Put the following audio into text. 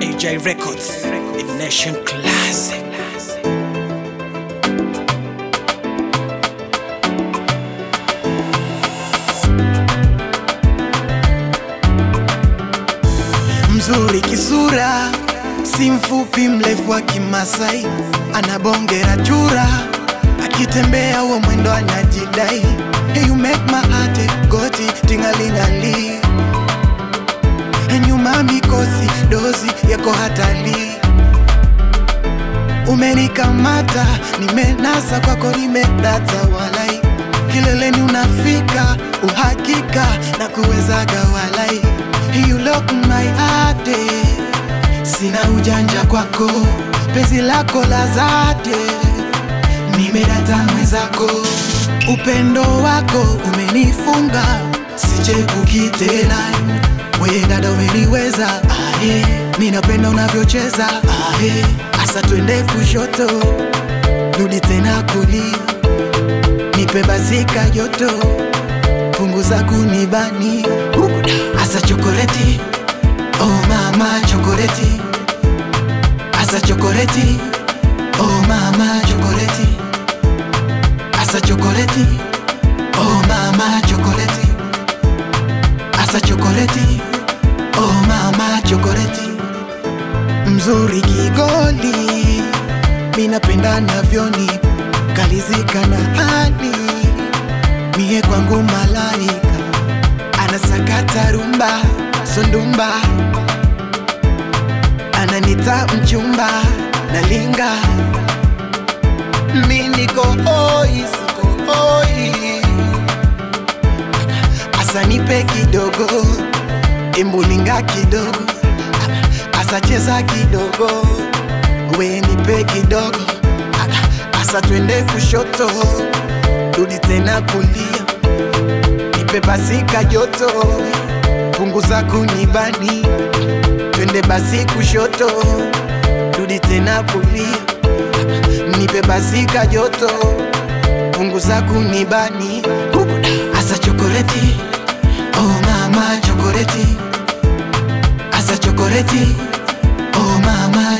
AJ Records, a nation classic. Mzuri kisura, si mfupi mrefu wa Kimasai, anabongera chura, akitembea huo mwendo anajidai. Hey, you make my heart goti tingalingali, nyuma mikosi dozi yako hatali, umenikamata nimenasa kwako nimedata walai, kileleni unafika uhakika na kuwezaga walai. You lock my heart. Sina ujanja kwako, penzi lako la zate, nimedata mwenzako, upendo wako umenifunga, sichepuki tena, we dada umeniweza, ahe, mi napenda unavyocheza, ahe, asa twende kushoto, rudi tena kulia, nipe bazika joto, punguza kunibani, asa chokoleti, oh mama chokoleti, asa chokoleti, oh mama chokoleti, asa chokoleti, oh mama chokoleti, asa chokoleti, mama chokoleti, mzuri kigoli, minapenda navyoni kalizika na hali. Mie kwangu malaika anasakata rumba sondumba ananita mchumba nalinga. Mi niko hoi siko hoi. Asanipe kidogo embulinga kidogo asacheza kidogo. We nipe kidogo. Asa twende kushoto. Rudi tena kulia. Nipe basi kajoto. Punguza kunibani. Twende basi kushoto. Rudi tena kulia. Nipe basi kajoto. Punguza kunibani. Asa chokoreti, oh mama chokoreti, asa chokoleti oh mama chokoleti